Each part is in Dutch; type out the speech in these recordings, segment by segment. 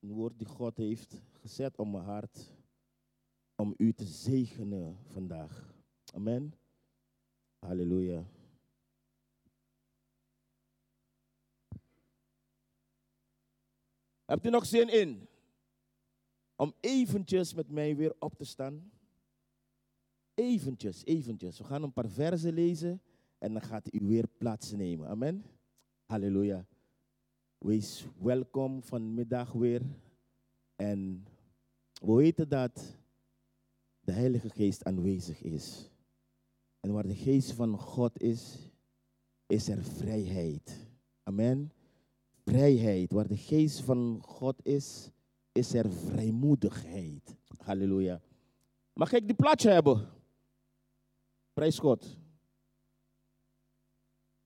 een woord die God heeft gezet op mijn hart om u te zegenen vandaag. Amen. Halleluja. Hebt u nog zin in om eventjes met mij weer op te staan? Eventjes, eventjes. We gaan een paar versen lezen en dan gaat u weer plaatsnemen. Amen. Halleluja. Wees welkom vanmiddag weer. En we weten dat de Heilige Geest aanwezig is. En waar de Geest van God is, is er vrijheid. Amen. Vrijheid. Waar de Geest van God is, is er vrijmoedigheid. Halleluja. Mag ik die plaatje hebben? Prijs God.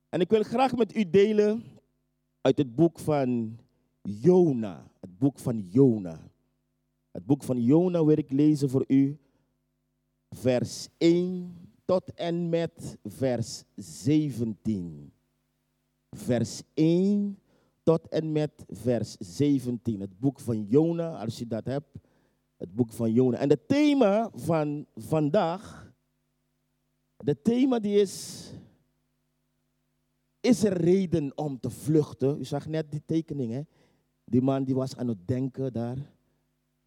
En ik wil graag met u delen uit het boek van Jona. Het boek van Jona. Het boek van Jona wil ik lezen voor u. Vers 1 tot en met vers 17. Vers 1 tot en met vers 17. Het boek van Jona, als je dat hebt. Het boek van Jona. En het thema van vandaag, de thema die is, is er reden om te vluchten? U zag net die tekening, hè? Die man die was aan het denken daar.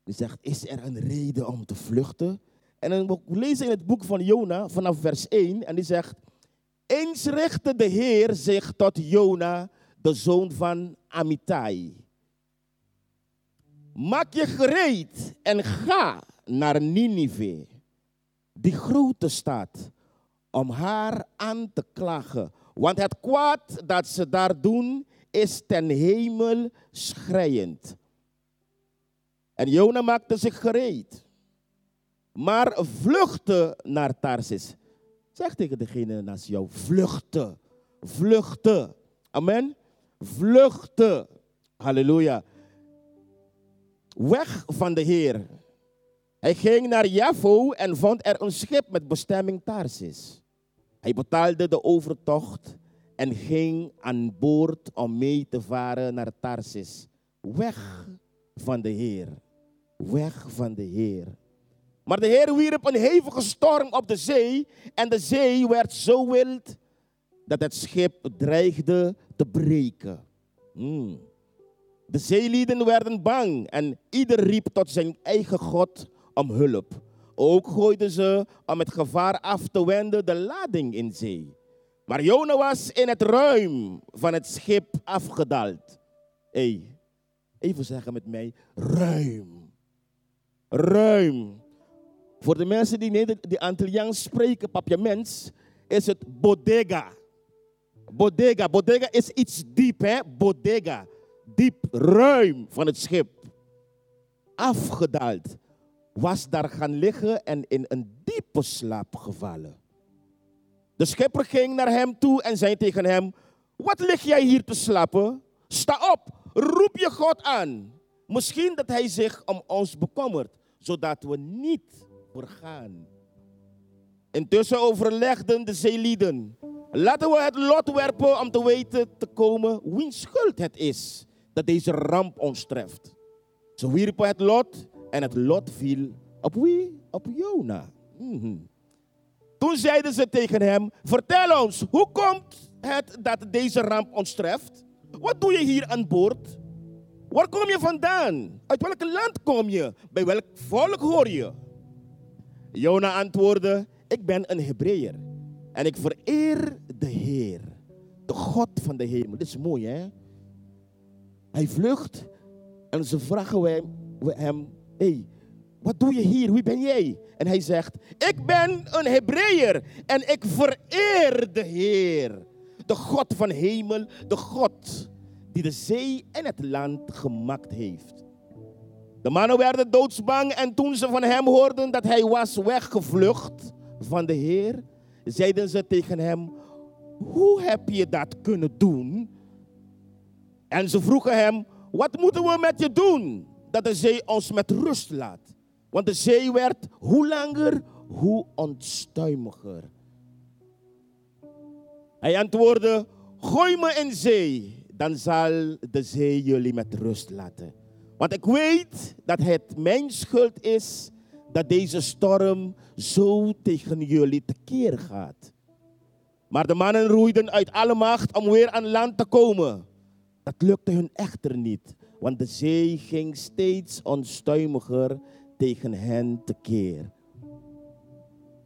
Die zegt, is er een reden om te vluchten? En dan lezen in het boek van Jona vanaf vers 1 en die zegt, eens richtte de Heer zich tot Jona, de zoon van Amittai. Maak je gereed en ga naar Ninive, die grote stad, om haar aan te klagen. Want het kwaad dat ze daar doen is ten hemel schreiend. En Jona maakte zich gereed, maar vluchtte naar Tarsis. Zeg tegen degene naast jou, vluchten, vluchten. Amen. Vluchten. Halleluja. Weg van de Heer. Hij ging naar Javo en vond er een schip met bestemming Tarsis. Hij betaalde de overtocht en ging aan boord om mee te varen naar Tarsis. Weg van de Heer. Weg van de Heer. Maar de Heer wierp een hevige storm op de zee en de zee werd zo wild dat het schip dreigde te breken. Hmm. De zeelieden werden bang en ieder riep tot zijn eigen God om hulp. Ook gooiden ze om het gevaar af te wenden de lading in zee. Maar Jona was in het ruim van het schip afgedaald. Hey, even zeggen met mij, ruim. Ruim. Voor de mensen die, die Antilliaans spreken, papiaments, is het bodega. Bodega. Bodega is iets diep, hè? Bodega. Diep, ruim van het schip. Afgedaald. Was daar gaan liggen en in een diepe slaap gevallen. De schipper ging naar hem toe en zei tegen hem: Wat lig jij hier te slapen? Sta op, roep je God aan. Misschien dat hij zich om ons bekommert, zodat we niet vergaan. Intussen overlegden de zeelieden. Laten we het lot werpen om te weten te komen wiens schuld het is dat deze ramp ons treft. Ze wierpen het lot en het lot viel op wie? Op Jona. Mm Toen zeiden ze tegen hem, vertel ons, hoe komt het dat deze ramp ons treft? Wat doe je hier aan boord? Waar kom je vandaan? Uit welk land kom je? Bij welk volk hoor je? Jona antwoordde, ik ben een Hebreeër en ik vereer de Heer, de God van de hemel. Dit is mooi hè? Hij vlucht en ze vragen hem, hey, wat doe je hier? Wie ben jij? En hij zegt, ik ben een Hebreeër en ik vereer de Heer. De God van hemel, de God die de zee en het land gemaakt heeft. De mannen werden doodsbang en toen ze van hem hoorden dat hij was weggevlucht van de Heer, zeiden ze tegen hem, hoe heb je dat kunnen doen? En ze vroegen hem, wat moeten we met je doen dat de zee ons met rust laat? Want de zee werd hoe langer, hoe onstuimiger. Hij antwoordde, gooi me in zee, dan zal de zee jullie met rust laten. Want ik weet dat het mijn schuld is dat deze storm zo tegen jullie tekeer gaat. Maar de mannen roeiden uit alle macht om weer aan land te komen. Dat lukte hun echter niet, want de zee ging steeds onstuimiger tegen hen tekeer.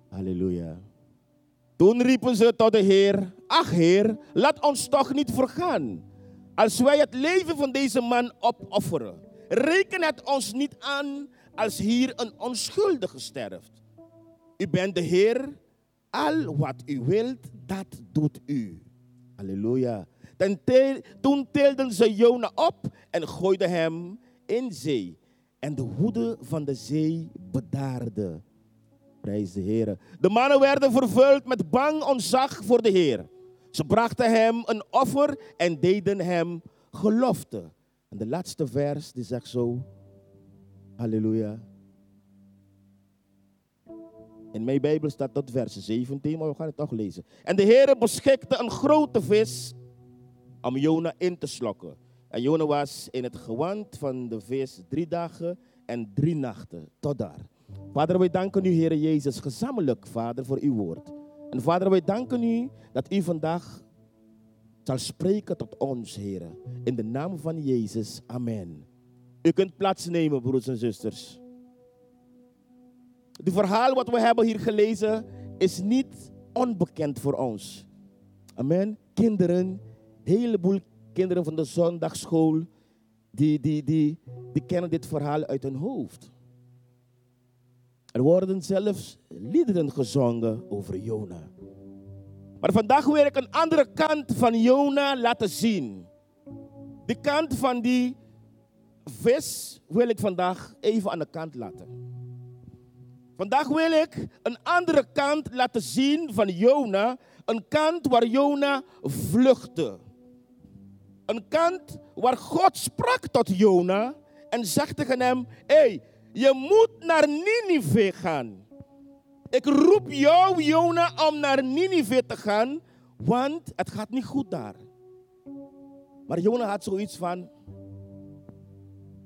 Halleluja. Toen riepen ze tot de Heer: Ach Heer, laat ons toch niet vergaan. Als wij het leven van deze man opofferen, reken het ons niet aan als hier een onschuldige sterft. U bent de Heer, al wat u wilt, dat doet u. Halleluja. Toen teelden ze Jona op en gooiden hem in zee. En de woede van de zee bedaarde. Prijs de Heer. De mannen werden vervuld met bang ontzag voor de Heer. Ze brachten hem een offer en deden hem gelofte. En de laatste vers die zegt zo. Halleluja. In mijn Bijbel staat dat vers 17, maar we gaan het toch lezen. En de Heer beschikte een grote vis om Jona in te slokken. En Jona was in het gewand van de vis drie dagen en drie nachten tot daar. Vader, wij danken u, Heer Jezus, gezamenlijk, Vader, voor uw woord. En Vader, wij danken u dat u vandaag zal spreken tot ons, Heer. In de naam van Jezus, amen. U kunt plaatsnemen, broers en zusters. Het verhaal wat we hebben hier gelezen is niet onbekend voor ons. Amen. Kinderen, heleboel kinderen van de zondagschool, die, die, die, die kennen dit verhaal uit hun hoofd. Er worden zelfs liederen gezongen over Jona. Maar vandaag wil ik een andere kant van Jona laten zien. Die kant van die vis wil ik vandaag even aan de kant laten. Vandaag wil ik een andere kant laten zien van Jona. Een kant waar Jona vluchtte. Een kant waar God sprak tot Jona en zegt tegen hem: Hé, hey, je moet naar Ninive gaan. Ik roep jou, Jona, om naar Ninive te gaan, want het gaat niet goed daar. Maar Jona had zoiets van: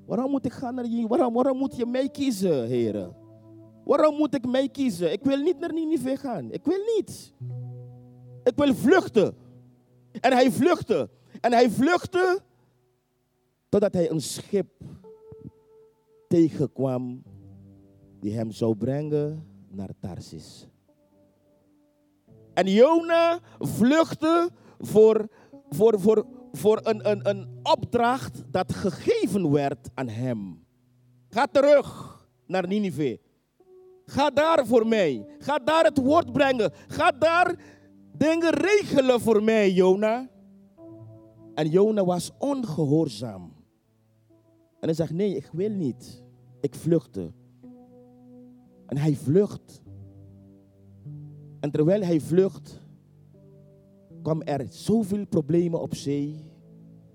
Waarom moet ik gaan naar Ninive? Waarom, waarom moet je mij kiezen, heren? Waarom moet ik mij kiezen? Ik wil niet naar Ninive gaan. Ik wil niet. Ik wil vluchten. En hij vluchtte. En hij vluchtte totdat hij een schip tegenkwam die hem zou brengen naar Tarsis. En Jona vluchtte voor, voor, voor, voor een, een, een opdracht dat gegeven werd aan hem. Ga terug naar Ninive. Ga daar voor mij. Ga daar het woord brengen. Ga daar dingen regelen voor mij, Jona. En Jona was ongehoorzaam. En hij zegt, nee, ik wil niet. Ik vluchtte. En hij vlucht. En terwijl hij vlucht, kwam er zoveel problemen op zee.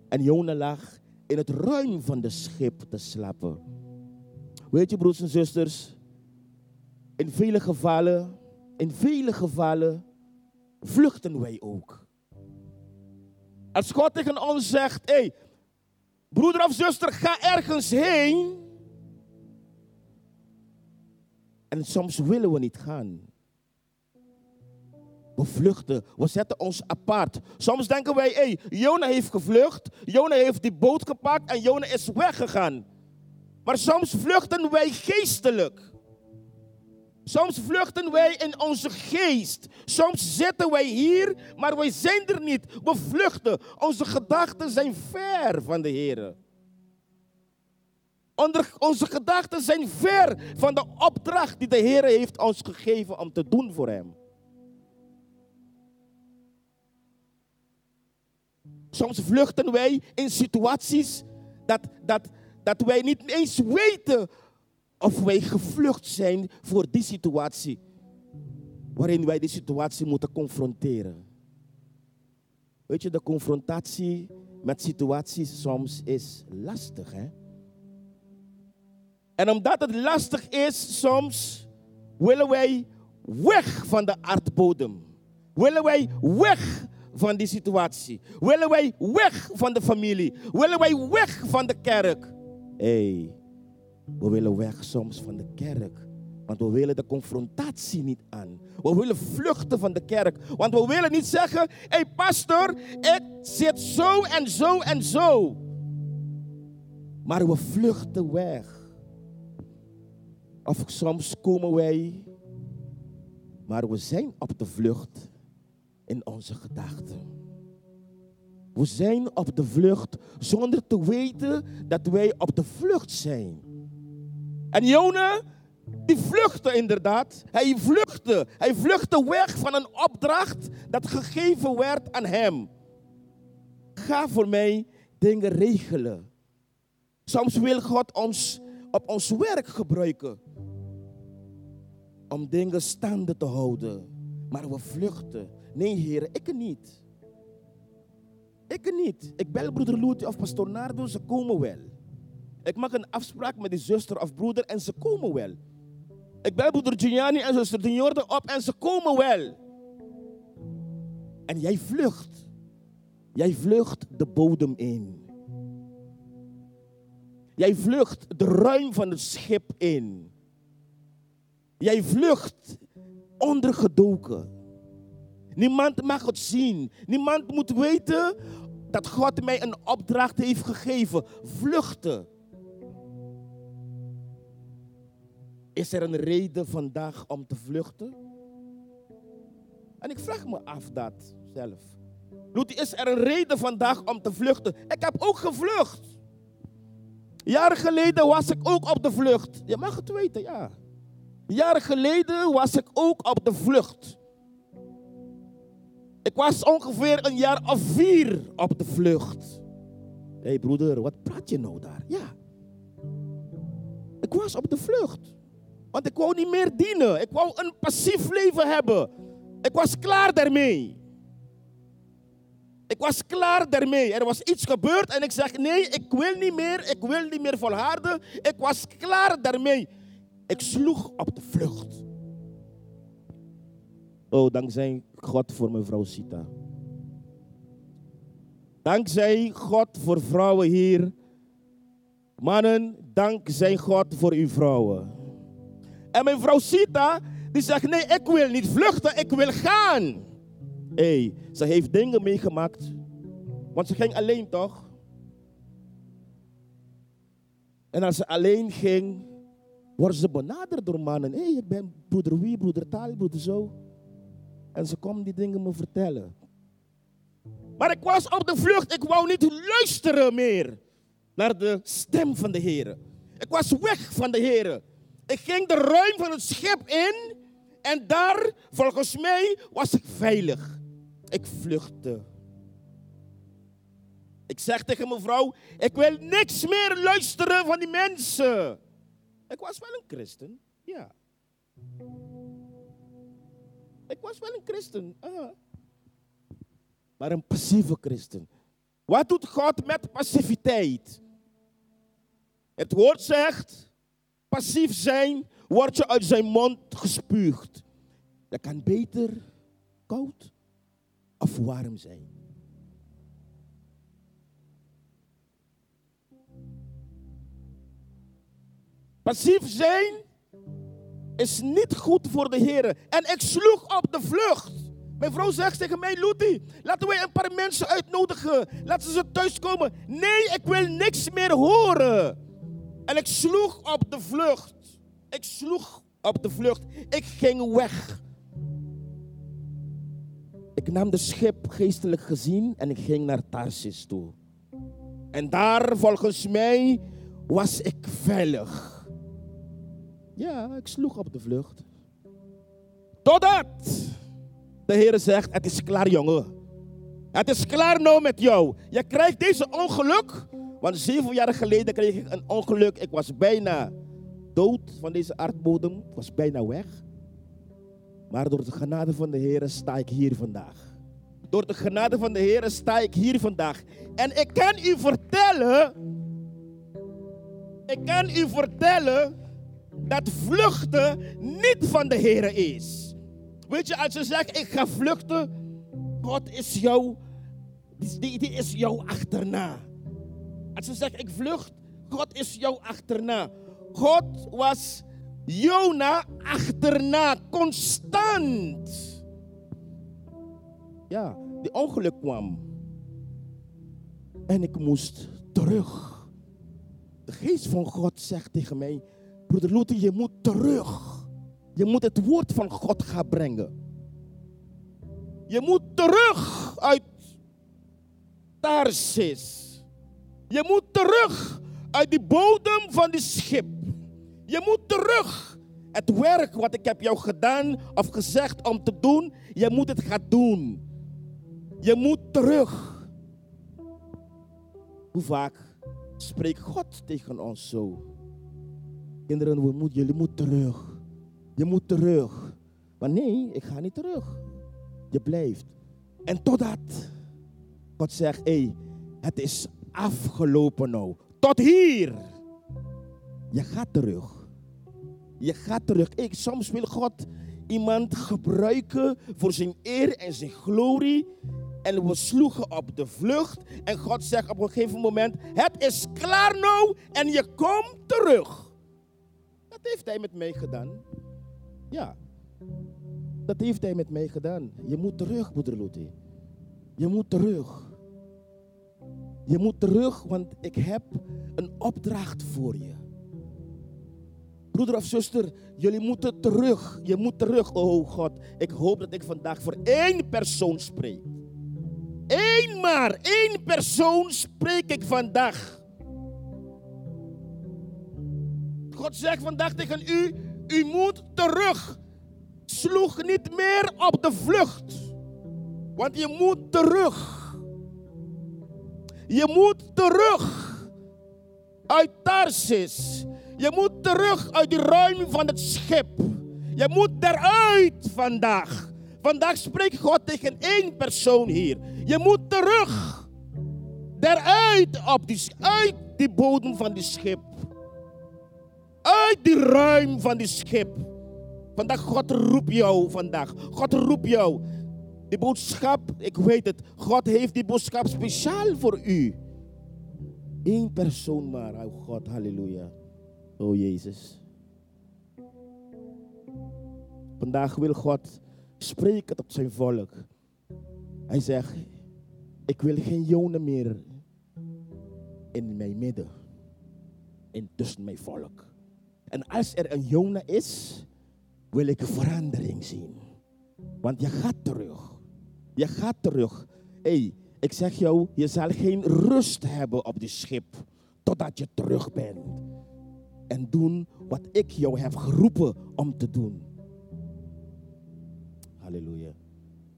En Jona lag in het ruim van de schip te slapen. Weet je, broers en zusters, in vele gevallen, in vele gevallen vluchten wij ook. Als God tegen ons zegt, hé, hey, broeder of zuster, ga ergens heen. En soms willen we niet gaan. We vluchten, we zetten ons apart. Soms denken wij, hé, hey, Jona heeft gevlucht, Jona heeft die boot gepakt en Jona is weggegaan. Maar soms vluchten wij geestelijk. Soms vluchten wij in onze geest. Soms zitten wij hier, maar wij zijn er niet. We vluchten. Onze gedachten zijn ver van de Heer. Onze gedachten zijn ver van de opdracht die de Heer heeft ons gegeven om te doen voor Hem. Soms vluchten wij in situaties dat, dat, dat wij niet eens weten of wij gevlucht zijn voor die situatie. Waarin wij die situatie moeten confronteren. Weet je, de confrontatie met situaties soms is lastig. Hè? En omdat het lastig is, soms willen wij weg van de aardbodem. Willen wij weg van die situatie. Willen wij weg van de familie. Willen wij weg van de kerk. hey, we willen weg soms van de kerk. Want we willen de confrontatie niet aan. We willen vluchten van de kerk. Want we willen niet zeggen: hé hey pastor, ik zit zo en zo en zo. Maar we vluchten weg. Of soms komen wij, maar we zijn op de vlucht in onze gedachten. We zijn op de vlucht zonder te weten dat wij op de vlucht zijn. En Jona, die vluchtte inderdaad. Hij vluchtte. Hij vluchtte weg van een opdracht dat gegeven werd aan hem. Ga voor mij dingen regelen. Soms wil God ons op ons werk gebruiken. Om dingen staande te houden. Maar we vluchten. Nee, heren, ik niet. Ik niet. Ik bel broeder Loetje of pastor Nardo, ze komen wel. Ik maak een afspraak met die zuster of broeder en ze komen wel. Ik bel broeder Giuliani en zuster Jorde op en ze komen wel. En jij vlucht. Jij vlucht de bodem in. Jij vlucht de ruim van het schip in. Jij vlucht ondergedoken. Niemand mag het zien. Niemand moet weten dat God mij een opdracht heeft gegeven. Vluchten. Is er een reden vandaag om te vluchten? En ik vraag me af dat zelf. Loet, is er een reden vandaag om te vluchten? Ik heb ook gevlucht. Jaren geleden was ik ook op de vlucht. Je mag het weten, ja. Jaren geleden was ik ook op de vlucht. Ik was ongeveer een jaar of vier op de vlucht. Hé hey broeder, wat praat je nou daar? Ja. Ik was op de vlucht. Want ik wou niet meer dienen. Ik wou een passief leven hebben. Ik was klaar daarmee. Ik was klaar daarmee. Er was iets gebeurd en ik zeg: nee, ik wil niet meer. Ik wil niet meer volharden. Ik was klaar daarmee. Ik sloeg op de vlucht. Oh, dankzij God voor mijn vrouw Sita. Dankzij God voor vrouwen hier. Mannen, dankzij God voor uw vrouwen. En mijn vrouw Sita, die zegt, nee, ik wil niet vluchten, ik wil gaan. Hé, hey, ze heeft dingen meegemaakt. Want ze ging alleen toch? En als ze alleen ging, wordt ze benaderd door mannen. Hé, hey, ik ben broeder wie, broeder taal, broeder zo. En ze komen die dingen me vertellen. Maar ik was op de vlucht. Ik wou niet luisteren meer naar de stem van de Heer. Ik was weg van de Heer. Ik ging de ruim van het schip in. En daar, volgens mij, was ik veilig. Ik vluchtte. Ik zeg tegen mijn vrouw, ik wil niks meer luisteren van die mensen. Ik was wel een christen, ja. Ik was wel een christen. Maar een passieve christen. Wat doet God met passiviteit? Het woord zegt, passief zijn, wordt je uit zijn mond gespuugd. Dat kan beter koud of warm zijn. Passief zijn is niet goed voor de Heer. En ik sloeg op de vlucht. Mijn vrouw zegt tegen mij, Luti, laten we een paar mensen uitnodigen. Laten ze thuiskomen. Nee, ik wil niks meer horen. En ik sloeg op de vlucht. Ik sloeg op de vlucht. Ik ging weg. Ik nam de schip geestelijk gezien en ik ging naar Tarsis toe. En daar volgens mij was ik veilig. Ja, ik sloeg op de vlucht. Totdat de Heer zegt, het is klaar jongen. Het is klaar nou met jou. Je krijgt deze ongeluk. Want zeven jaar geleden kreeg ik een ongeluk. Ik was bijna dood van deze aardbodem. Ik was bijna weg. Maar door de genade van de Heer sta ik hier vandaag. Door de genade van de Heer sta ik hier vandaag. En ik kan u vertellen. Ik kan u vertellen dat vluchten niet van de Heer is. Weet je, als je zegt, ik ga vluchten, God is jou, die, die is jou achterna. Je zegt, ik vlucht, God is jou achterna. God was Jona achterna, constant. Ja, die ongeluk kwam. En ik moest terug. De geest van God zegt tegen mij, broeder Luther, je moet terug. Je moet het woord van God gaan brengen. Je moet terug uit Tarsis. Je moet terug uit die bodem van die schip. Je moet terug. Het werk wat ik heb jou gedaan of gezegd om te doen, je moet het gaan doen. Je moet terug. Hoe vaak spreekt God tegen ons zo? Kinderen, we moet, jullie moeten terug. Je moet terug. Maar nee, ik ga niet terug. Je blijft. En totdat God zegt, hé, hey, het is afgelopen nou. Tot hier. Je gaat terug. Je gaat terug. Ik, soms wil God iemand gebruiken voor zijn eer en zijn glorie. En we sloegen op de vlucht. En God zegt op een gegeven moment: Het is klaar nou en je komt terug. Dat heeft hij met mij gedaan. Ja, dat heeft hij met mij gedaan. Je moet terug, broeder Luthi. Je moet terug. Je moet terug, want ik heb een opdracht voor je. Broeder of zuster, jullie moeten terug. Je moet terug. Oh God, ik hoop dat ik vandaag voor één persoon spreek. Eén maar, één persoon spreek ik vandaag. God zegt vandaag tegen u, u moet terug. Sloeg niet meer op de vlucht. Want je moet terug. Je moet terug uit Tarsis. Je moet terug uit die ruiming van het schip. Je moet eruit vandaag. Vandaag spreekt God tegen één persoon hier. Je moet terug. Eruit op die, uit die bodem van die schip. Uit die ruim van die schip. Vandaag God roept jou vandaag. God roept jou. Die boodschap, ik weet het. God heeft die boodschap speciaal voor u. Eén persoon maar. Oh God, halleluja. Oh Jezus. Vandaag wil God spreken tot zijn volk. Hij zegt, ik wil geen jonen meer in mijn midden. In tussen mijn volk. En als er een Jona is, wil ik verandering zien. Want je gaat terug. Je gaat terug. hey, ik zeg jou, je zal geen rust hebben op die schip totdat je terug bent. En doen wat ik jou heb geroepen om te doen. Halleluja.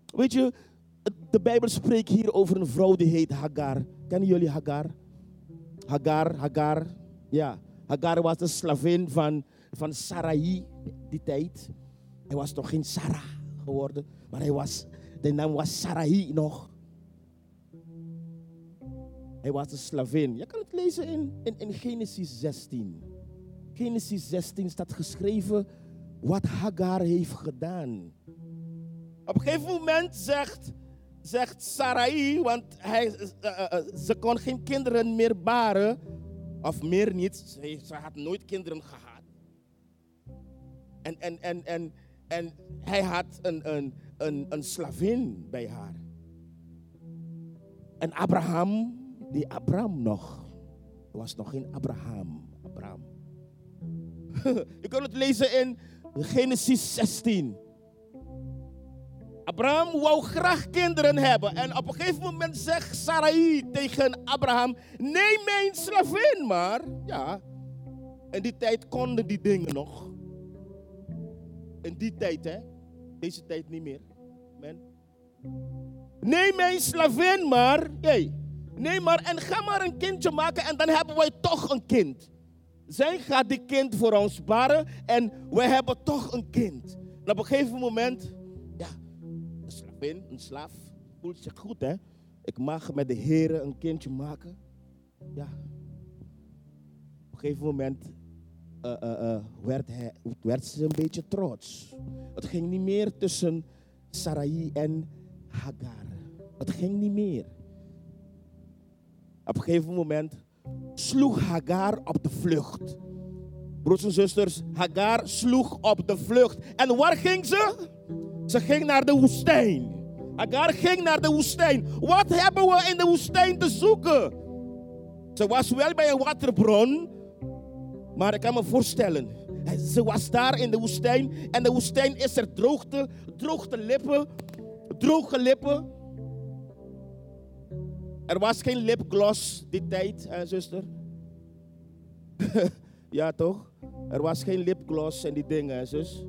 Weet je, de Bijbel spreekt hier over een vrouw die heet Hagar. Kennen jullie Hagar? Hagar, Hagar. Ja, Hagar was de slavin van, van Sarai die tijd. Hij was nog geen Sarah geworden, maar hij was, de naam was Sarai nog. Hij was een slavin. Je kan het lezen in, in, Genesis 16. Genesis 16 staat geschreven wat Hagar heeft gedaan. Op een gegeven moment zegt, zegt Sarai, want hij, uh, uh, ze kon geen kinderen meer baren, of meer niet, ze, ze had nooit kinderen gehad. En, en, en, en, en hij had een, een, een, een slavin bij haar. En Abraham die Abraham nog. Was nog geen Abraham. Abraham. Je kunt het lezen in Genesis 16. Abraham wou graag kinderen hebben. En op een gegeven moment zegt Sarai tegen Abraham: Neem mijn slavin maar. Ja. In die tijd konden die dingen nog. In die tijd, hè? Deze tijd niet meer. Neem mijn slavin maar. Hey, Nee, maar en ga maar een kindje maken en dan hebben wij toch een kind. Zij gaat die kind voor ons baren en wij hebben toch een kind. Op een gegeven moment, ja, een slavin, een slaaf, voelt zich goed hè. Ik mag met de heren een kindje maken. Ja. Op een gegeven moment uh, uh, uh, werd, hij, werd ze een beetje trots. Het ging niet meer tussen Sarai en Hagar. Het ging niet meer. Op een gegeven moment sloeg Hagar op de vlucht. Broers en zusters, Hagar sloeg op de vlucht. En waar ging ze? Ze ging naar de woestijn. Hagar ging naar de woestijn. Wat hebben we in de woestijn te zoeken? Ze was wel bij een waterbron, maar ik kan me voorstellen. Ze was daar in de woestijn en de woestijn is er droogte, droogte lippen, droge lippen. Er was geen lipgloss die tijd, hè, zuster? ja, toch? Er was geen lipgloss en die dingen, zus.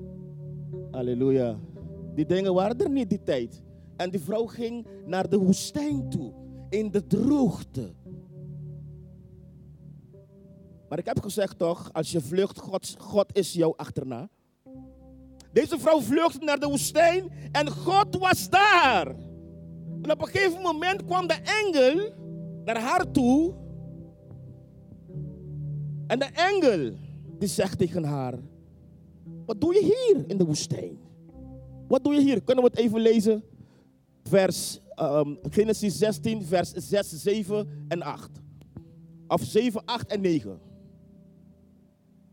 Halleluja. Die dingen waren er niet die tijd. En die vrouw ging naar de woestijn toe, in de droogte. Maar ik heb gezegd toch, als je vlucht, God, God is jou achterna. Deze vrouw vluchtte naar de woestijn en God was daar. En op een gegeven moment kwam de engel naar haar toe. En de engel die zegt tegen haar: Wat doe je hier in de woestijn? Wat doe je hier? Kunnen we het even lezen? Vers um, Genesis 16, vers 6, 7 en 8. Of 7, 8 en 9.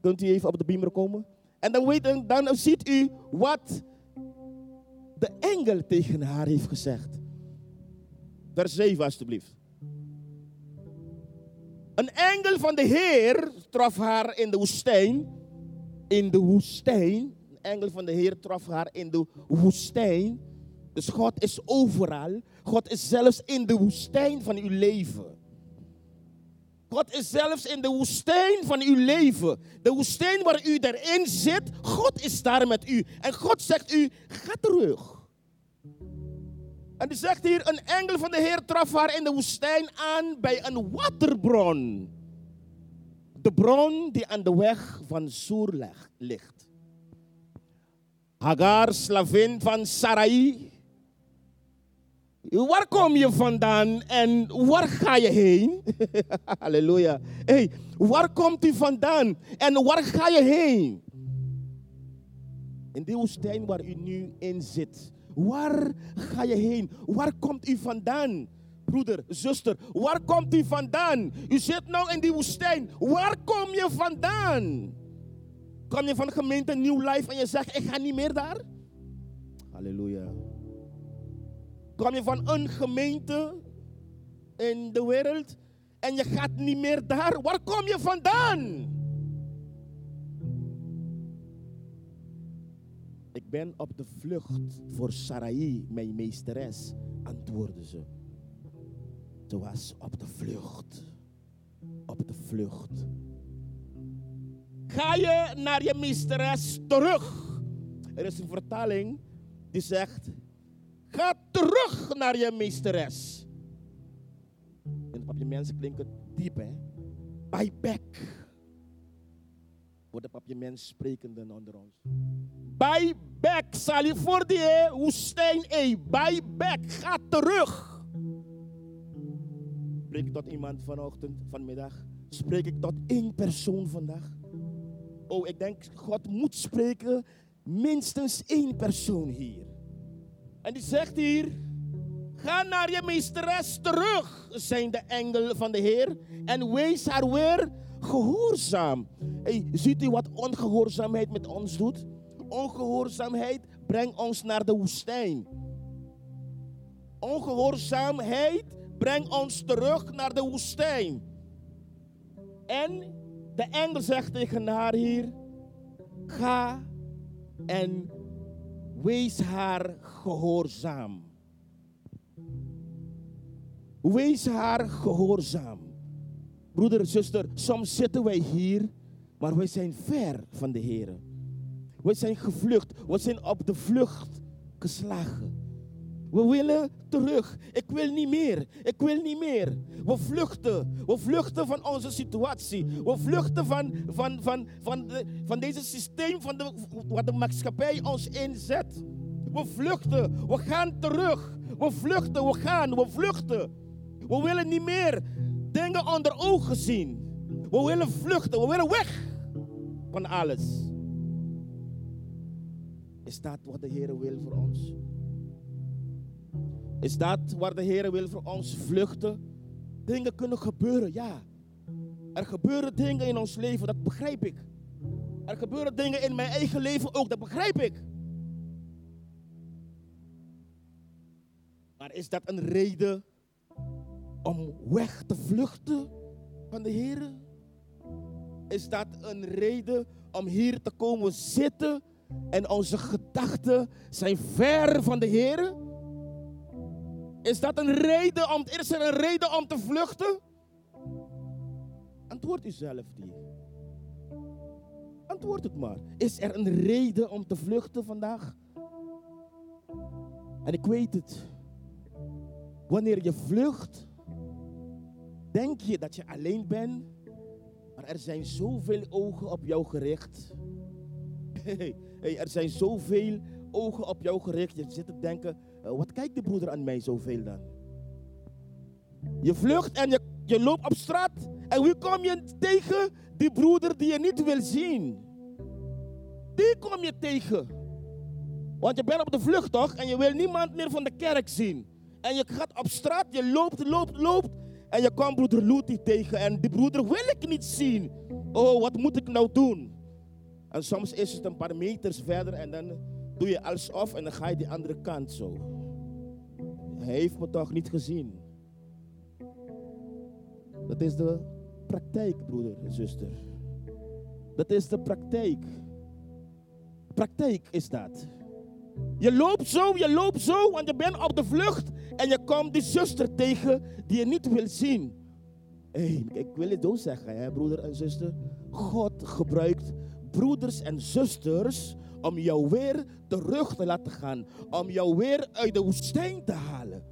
Kunt u even op de beamer komen? En dan, weet, dan ziet u wat de engel tegen haar heeft gezegd. Vers 7 alstublieft. Een engel van de Heer trof haar in de woestijn. In de woestijn. Een engel van de Heer trof haar in de woestijn. Dus God is overal. God is zelfs in de woestijn van uw leven. God is zelfs in de woestijn van uw leven. De woestijn waar u erin zit. God is daar met u. En God zegt u, ga terug. En die zegt hier, een engel van de Heer traf haar in de woestijn aan bij een waterbron. De bron die aan de weg van Soer ligt. Hagar, slavin van Sarai. Waar kom je vandaan en waar ga je heen? Halleluja. Hey, waar komt u vandaan en waar ga je heen? In die woestijn waar u nu in zit. Waar ga je heen? Waar komt u vandaan? Broeder, zuster, waar komt u vandaan? U zit nou in die woestijn. Waar kom je vandaan? Kom je van gemeente New Life en je zegt, ik ga niet meer daar? Halleluja. Kom je van een gemeente in de wereld en je gaat niet meer daar? Waar kom je vandaan? Ik ben op de vlucht voor Sarai, mijn meesteres, antwoordde ze. Ze was op de vlucht. Op de vlucht. Ga je naar je meesteres terug? Er is een vertaling die zegt: Ga terug naar je meesteres. In het mensen klinkt diep, hè? Buy back. Voor de papiaments sprekenden onder ons. Buy back. Zal je voor die woestijn, hey, buy back. Ga terug. Spreek ik tot iemand vanochtend, vanmiddag? Spreek ik tot één persoon vandaag? Oh, ik denk, God moet spreken minstens één persoon hier. En die zegt hier, ga naar je meesteres terug, zijn de engel van de Heer, en wees haar weer gehoorzaam. Hey, ziet u wat ongehoorzaamheid met ons doet? Ongehoorzaamheid brengt ons naar de woestijn. Ongehoorzaamheid brengt ons terug naar de woestijn. En de engel zegt tegen haar hier: Ga en wees haar gehoorzaam. Wees haar gehoorzaam. Broeder, zuster, soms zitten wij hier, maar wij zijn ver van de Heer. We zijn gevlucht, we zijn op de vlucht geslagen. We willen terug. Ik wil niet meer. Ik wil niet meer. We vluchten. We vluchten van onze situatie. We vluchten van, van, van, van, de, van deze systeem van de, wat de maatschappij ons inzet. We vluchten. We gaan terug. We vluchten. We gaan. We vluchten. We willen niet meer dingen onder ogen zien. We willen vluchten. We willen weg van alles. Is dat wat de Heer wil voor ons? Is dat waar de Heer wil voor ons vluchten? Dingen kunnen gebeuren, ja. Er gebeuren dingen in ons leven, dat begrijp ik. Er gebeuren dingen in mijn eigen leven ook, dat begrijp ik. Maar is dat een reden om weg te vluchten van de Heer? Is dat een reden om hier te komen zitten en onze gedachten zijn ver van de Heer? Is dat een reden om, is er een reden om te vluchten? Antwoord u zelf die. Antwoord het maar. Is er een reden om te vluchten vandaag? En ik weet het. Wanneer je vlucht, denk je dat je alleen bent, maar er zijn zoveel ogen op jou gericht. Hey, er zijn zoveel ogen op jou gericht. Je zit te denken, uh, wat kijkt de broeder aan mij zoveel dan? Je vlucht en je, je loopt op straat en wie kom je tegen? Die broeder die je niet wil zien. Die kom je tegen. Want je bent op de vlucht toch? En je wil niemand meer van de kerk zien. En je gaat op straat, je loopt, loopt, loopt. En je komt broeder Luti tegen. En die broeder wil ik niet zien. Oh, wat moet ik nou doen? En soms is het een paar meters verder en dan doe je alsof en dan ga je die andere kant zo. Hij heeft me toch niet gezien. Dat is de praktijk, broeder en zuster. Dat is de praktijk. Praktijk is dat. Je loopt zo, je loopt zo, want je bent op de vlucht. En je komt die zuster tegen die je niet wil zien. Hey, ik wil het zo zeggen, hè, broeder en zuster. God gebruikt broeders en zusters om jou weer terug te laten gaan. Om jou weer uit de woestijn te halen.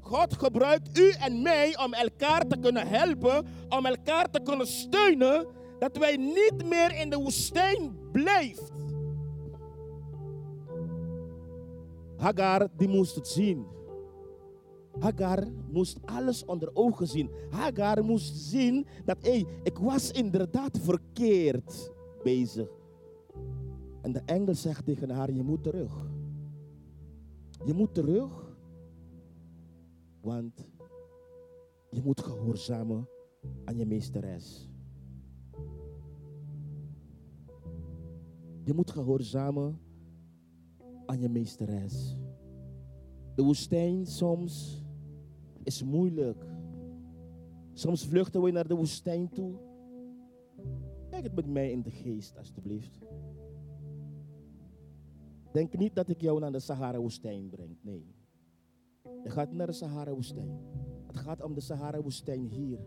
God gebruikt u en mij om elkaar te kunnen helpen, om elkaar te kunnen steunen, dat wij niet meer in de woestijn blijven. Hagar, die moest het zien. Hagar moest alles onder ogen zien. Hagar moest zien dat hey, ik was inderdaad verkeerd bezig. En de engel zegt tegen haar, je moet terug. Je moet terug. Want je moet gehoorzamen aan je meesteres. Je moet gehoorzamen aan je meesteres. De woestijn soms is moeilijk. Soms vluchten we naar de woestijn toe. Kijk het met mij in de geest, alstublieft. Denk niet dat ik jou naar de Sahara-woestijn breng. Nee. Je gaat naar de Sahara-woestijn. Het gaat om de Sahara-woestijn hier.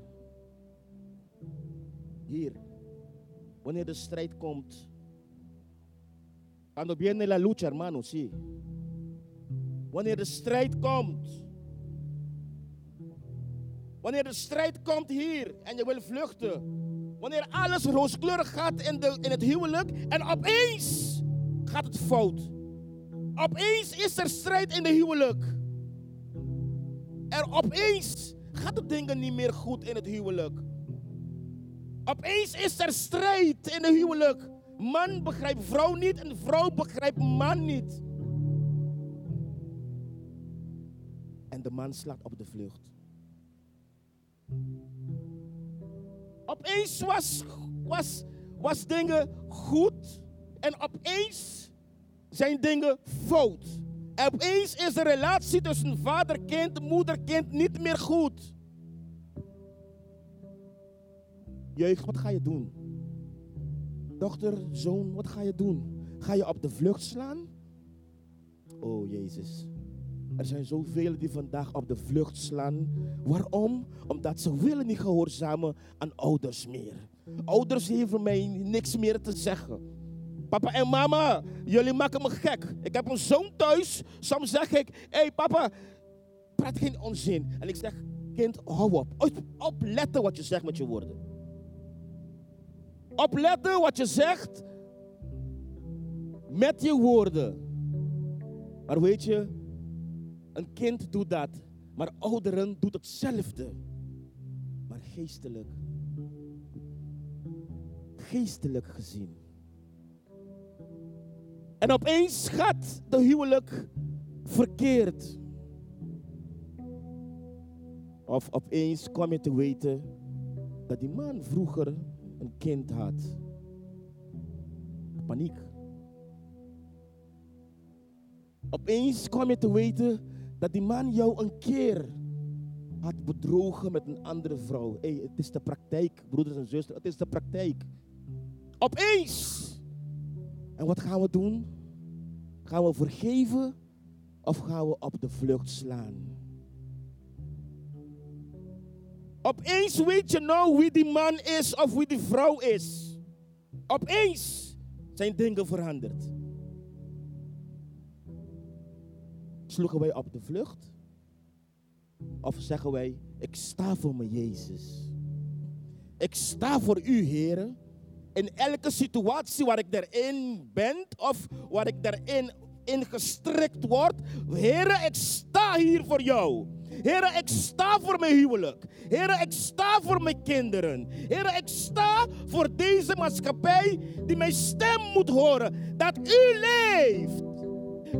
Hier. Wanneer de strijd komt. Cuando viene la lucha, hermano, sí. Wanneer de strijd komt. Wanneer de strijd komt hier en je wil vluchten. Wanneer alles rooskleurig gaat in, de, in het huwelijk en opeens gaat het fout. Opeens is er strijd in de huwelijk. Er opeens gaat de dingen niet meer goed in het huwelijk. Opeens is er strijd in het huwelijk. Man begrijpt vrouw niet en vrouw begrijpt man niet. En de man slaat op de vlucht. Opeens was, was, was dingen goed en opeens zijn dingen fout. Opeens is de relatie tussen vader, kind, moeder, kind niet meer goed. Jeugd, wat ga je doen? Dochter, zoon, wat ga je doen? Ga je op de vlucht slaan? Oh Jezus. Er zijn zoveel die vandaag op de vlucht slaan. Waarom? Omdat ze willen niet gehoorzamen aan ouders meer. Ouders hebben mij niks meer te zeggen. Papa en mama, jullie maken me gek. Ik heb een zoon thuis. Soms zeg ik, hé hey papa, praat geen onzin. En ik zeg, kind, hou op. Opletten wat je zegt met je woorden. Opletten wat je zegt met je woorden. Maar weet je, een kind doet dat, maar ouderen doet hetzelfde. Maar geestelijk, geestelijk gezien. En opeens gaat de huwelijk verkeerd. Of opeens kom je te weten dat die man vroeger een kind had. Paniek. Opeens kwam je te weten dat die man jou een keer had bedrogen met een andere vrouw. Hey, het is de praktijk, broeders en zusters, het is de praktijk. Opeens. En wat gaan we doen? Gaan we vergeven of gaan we op de vlucht slaan? Opeens weet je nou wie die man is of wie die vrouw is. Opeens zijn dingen veranderd. Sloegen wij op de vlucht? Of zeggen wij, ik sta voor mijn Jezus. Ik sta voor u, heren. In elke situatie waar ik erin ben of waar ik erin in gestrikt word. Heren, ik sta hier voor jou. Heren, ik sta voor mijn huwelijk. Heren, ik sta voor mijn kinderen. Heren, ik sta voor deze maatschappij die mijn stem moet horen. Dat u leeft.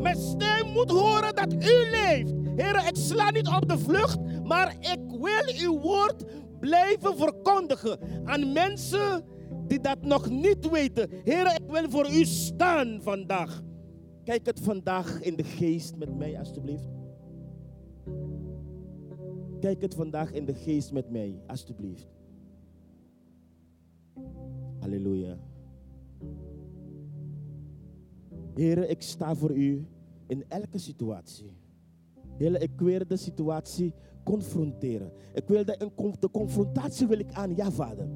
Mijn stem moet horen dat u leeft. Heren, ik sla niet op de vlucht, maar ik wil uw woord blijven verkondigen aan mensen die dat nog niet weten. Heren, ik wil voor u staan vandaag. Kijk het vandaag in de geest met mij, alstublieft. Kijk het vandaag in de geest met mij, alstublieft. Halleluja. Heren, ik sta voor u in elke situatie. Heren, ik wil de situatie confronteren. Ik wil de, de confrontatie wil ik aan, ja vader.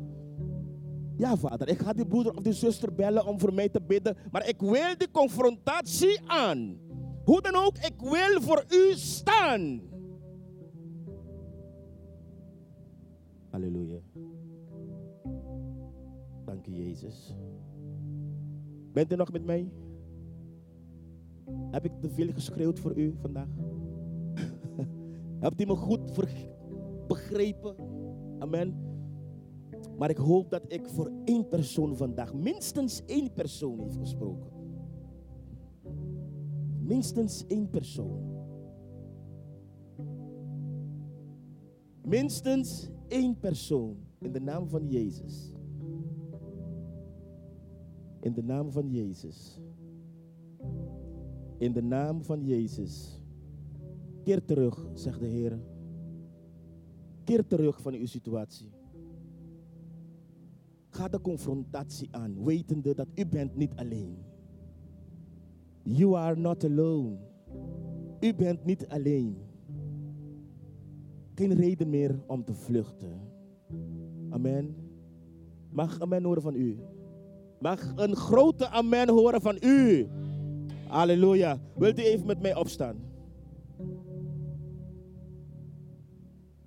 Ja, vader, ik ga die broeder of die zuster bellen om voor mij te bidden. Maar ik wil die confrontatie aan. Hoe dan ook, ik wil voor u staan. Halleluja. Dank u, Jezus. Bent u nog met mij? Heb ik te veel geschreeuwd voor u vandaag? Hebt u me goed begrepen? Amen. Maar ik hoop dat ik voor één persoon vandaag, minstens één persoon, heeft gesproken. Minstens één persoon. Minstens één persoon in de naam van Jezus. In de naam van Jezus. In de naam van Jezus. Keer terug, zegt de Heer. Keer terug van uw situatie. Ga de confrontatie aan, wetende dat u bent niet alleen. You are not alone. U bent niet alleen. Geen reden meer om te vluchten. Amen. Mag amen horen van u. Mag een grote amen horen van u. Halleluja. Wilt u even met mij opstaan?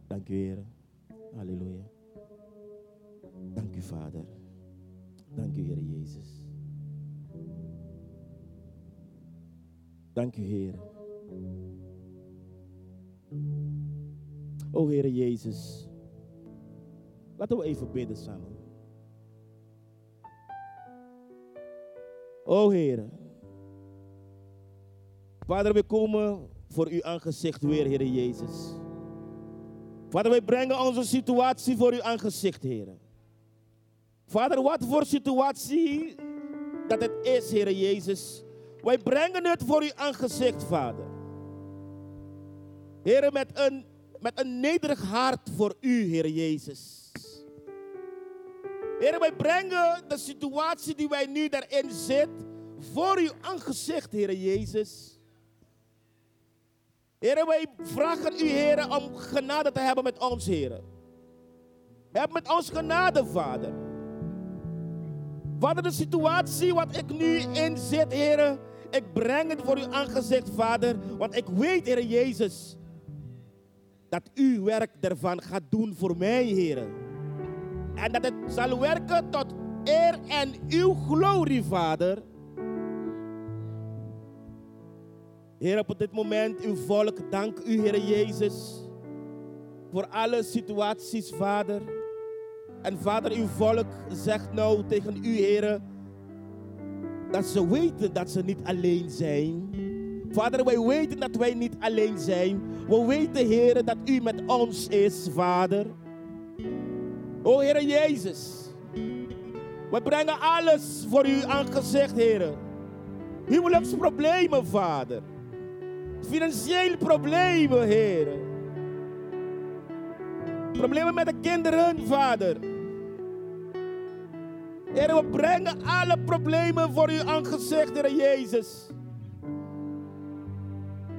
Dank u, Heer. Halleluja. Vader. Dank u, Heer Jezus. Dank u, Heer. O Heer Jezus. Laten we even bidden samen. O Heer. Vader, we komen voor uw aangezicht weer, Heer Jezus. Vader, wij brengen onze situatie voor uw aangezicht, Heer. Vader, wat voor situatie dat het is, Heer Jezus. Wij brengen het voor uw aangezicht, Vader. Heer, met een, met een nederig hart voor u, Heer Jezus. Heer, wij brengen de situatie die wij nu daarin zitten voor uw aangezicht, Heer Jezus. Heer, wij vragen u, Heer, om genade te hebben met ons, Heer. Heb met ons genade, Vader. Vader, de situatie wat ik nu in zit, ik breng het voor uw aangezicht, Vader. Want ik weet, Heer Jezus, dat u werk ervan gaat doen voor mij, Heer. En dat het zal werken tot eer en uw glorie, Vader. Heer, op dit moment, uw volk, dank u, Heer Jezus, voor alle situaties, Vader. En vader, uw volk zegt nou tegen u, heren, dat ze weten dat ze niet alleen zijn. Vader, wij weten dat wij niet alleen zijn. We weten, heren, dat u met ons is, vader. O Heer Jezus. We brengen alles voor u aangezegd, Heer. Huwelijksproblemen, Vader. Financiële problemen, Heer. Problemen met de kinderen, Vader. Heer, we brengen alle problemen voor u aangezegd, Heer Jezus.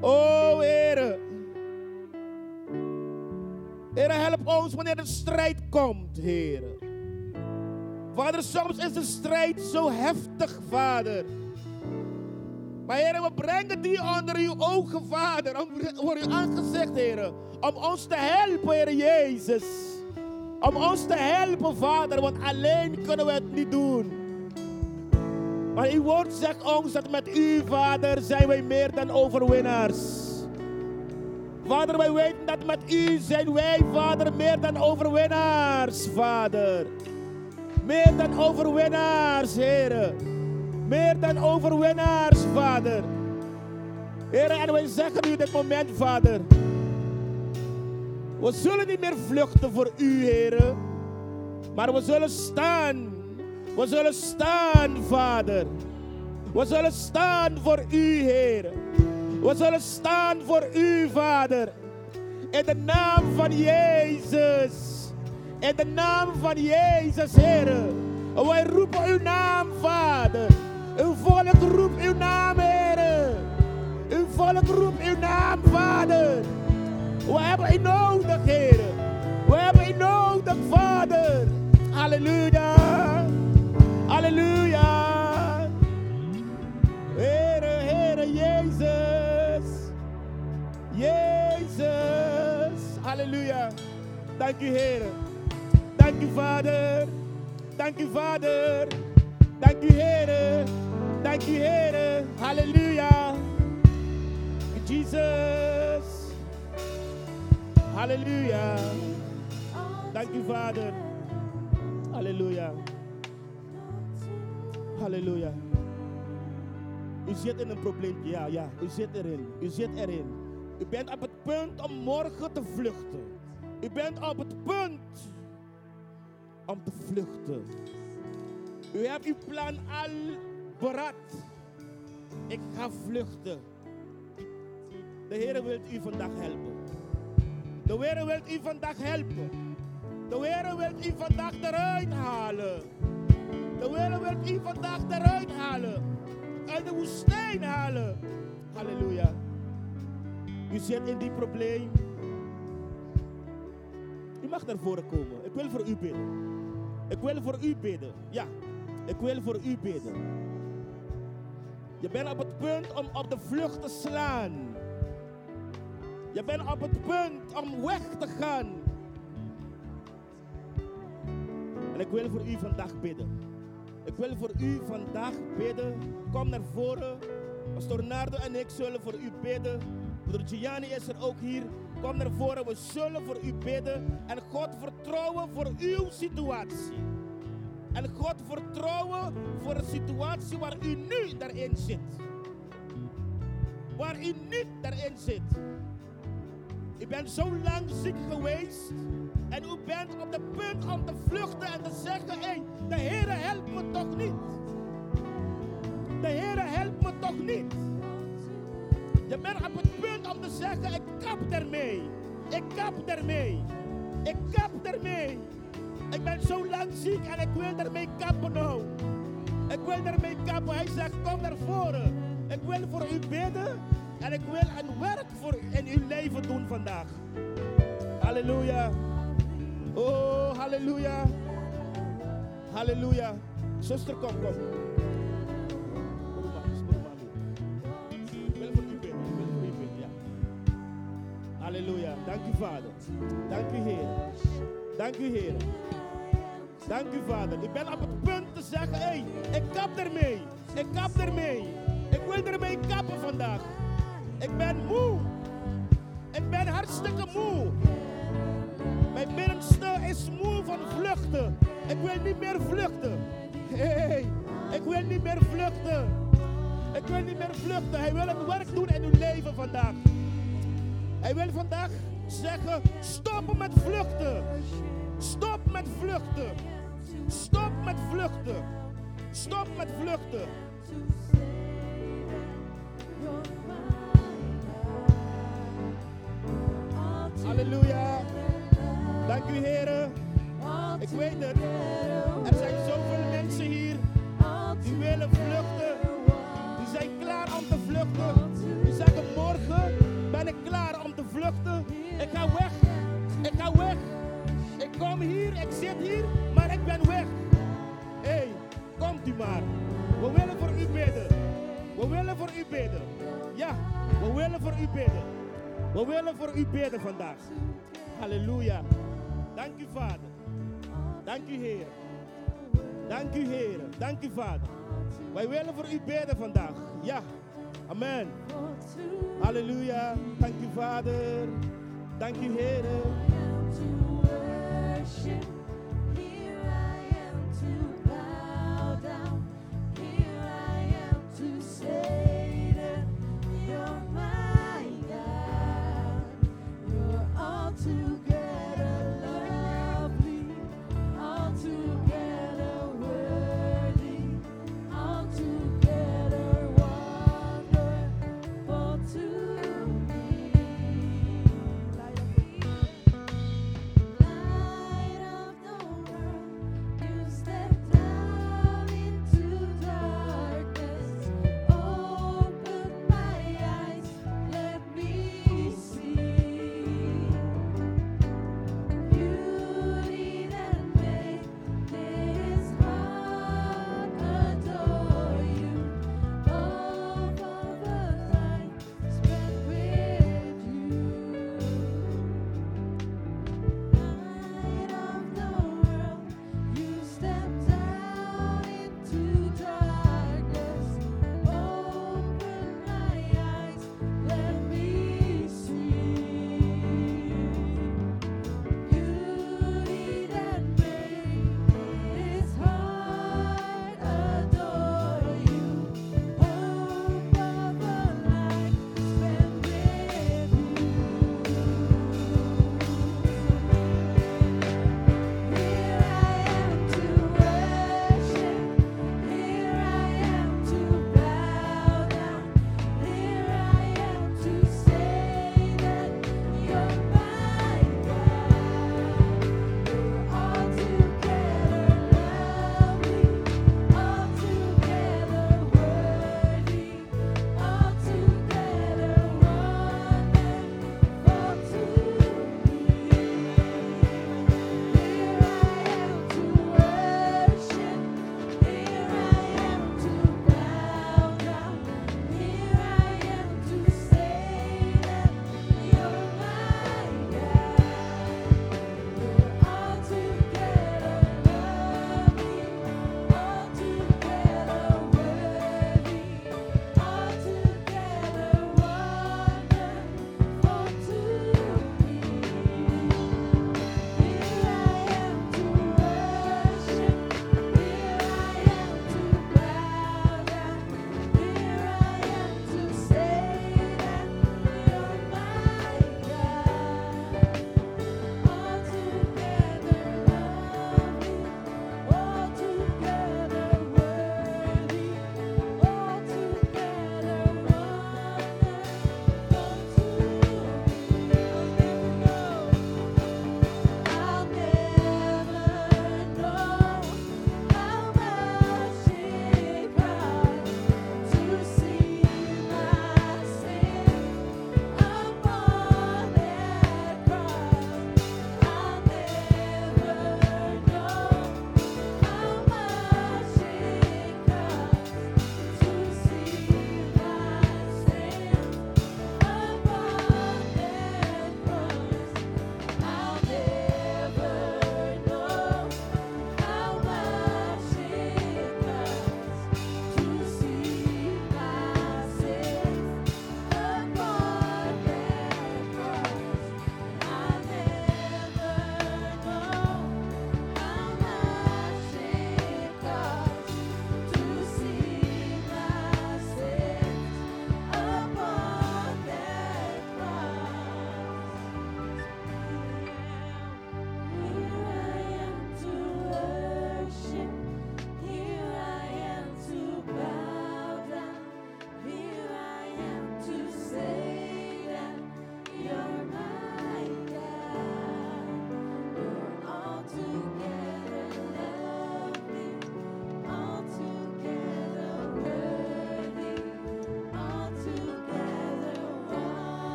O Heer. Heer, help ons wanneer de strijd komt, Heer. Vader, soms is de strijd zo heftig, Vader. Maar Heer, we brengen die onder uw ogen, Vader. Voor u aangezegd, Heer. Om ons te helpen, Heer Jezus. Om ons te helpen, Vader. Want alleen kunnen we het niet doen. Maar uw woord zegt ons dat met u, Vader, zijn wij meer dan overwinnaars. Vader, wij weten dat met u zijn wij, Vader, meer dan overwinnaars, Vader. Meer dan overwinnaars, Heer. Meer dan overwinnaars, Vader. Heer, en wij zeggen u dit moment, Vader. We zullen niet meer vluchten voor u, Heer. Maar we zullen staan. We zullen staan, Vader. We zullen staan voor u, Heer. We zullen staan voor u, Vader. In de naam van Jezus. In de naam van Jezus, Heer. Wij roepen uw naam, Vader. Uw volk roept uw naam, Heer. Uw volk roept uw naam, Vader. We hebben u nodig, Heer. We hebben u nodig, Vader. Halleluja. Halleluja. Heere, Heere, Jezus. Jezus. Halleluja. Dank u, Heer. Dank u, Vader. Dank u, Vader. Dank u, Heer. Dank u, Heer. Halleluja. Jesus. Halleluja. Dank u, Vader. Halleluja. Halleluja. U zit in een probleem. Ja, ja. U zit erin. U zit erin. U bent op het punt om morgen te vluchten. U bent op het punt om te vluchten. U hebt uw plan al berad. Ik ga vluchten. De Heer wil u vandaag helpen. De Heer wil u vandaag helpen. De Heer wil u vandaag eruit halen. De Heer wil u vandaag eruit halen. Uit de woestijn halen. Halleluja. U zit in die probleem. U mag naar voren komen. Ik wil voor u bidden. Ik wil voor u bidden. Ja, ik wil voor u bidden. Je bent op het punt om op de vlucht te slaan. Je bent op het punt om weg te gaan. En ik wil voor u vandaag bidden. Ik wil voor u vandaag bidden. Kom naar voren. Pastor Nardo en ik zullen voor u bidden. Broeder Gianni is er ook hier. Kom naar voren. We zullen voor u bidden. En God vertrouwen voor uw situatie. En God vertrouwen voor de situatie waar u nu daarin zit. Waar u niet daarin zit. U bent zo lang ziek geweest. En u bent op de punt om te vluchten en te zeggen: de Heer helpt me toch niet. De Heer helpt me toch niet. Je bent op het punt om te zeggen: Ik kap ermee. Ik kap ermee. Ik kap ermee. Ik ben zo lang ziek en ik wil ermee kappen nou. Ik wil ermee kappen. Hij zegt: Kom naar voren. Ik wil voor u bidden. En ik wil een werk voor in uw leven doen vandaag. Halleluja. Oh, halleluja. Halleluja. Zuster, kom, kom. Halleluja. Dank u, Vader. Dank u, Heer. Dank u, Heer. Dank u, Vader. Ik ben op het punt te zeggen: hé, hey, ik kap ermee. Ik kap ermee. Ik wil ermee kappen vandaag. Ik ben moe. Ik ben hartstikke moe. Mijn binnenste is moe van vluchten. Ik wil niet meer vluchten. Hey, ik wil niet meer vluchten. Ik wil niet meer vluchten. Hij wil een werk doen in uw leven vandaag. Hij wil vandaag zeggen: stoppen met vluchten. Stop met vluchten. Stop met vluchten. Stop met vluchten. Halleluja. Dank u, heren. Ik weet het. Er zijn zoveel mensen hier die willen vluchten. Die zijn klaar om te vluchten. Die zeggen morgen ben ik klaar om te vluchten. Ik ga weg. Ik ga weg. Ik kom hier, ik zit hier, maar ik ben weg. Hé, hey, komt u maar. We willen voor u bidden. We willen voor u bidden. Ja, we willen voor u bidden. We willen voor u bidden vandaag. Halleluja. Dank u, Vader. Dank u, Heer. Dank u, Heer. Dank u, Vader. Wij willen voor u bidden vandaag. Ja. Amen. Halleluja. Dank u, Vader. Dank u, Heer.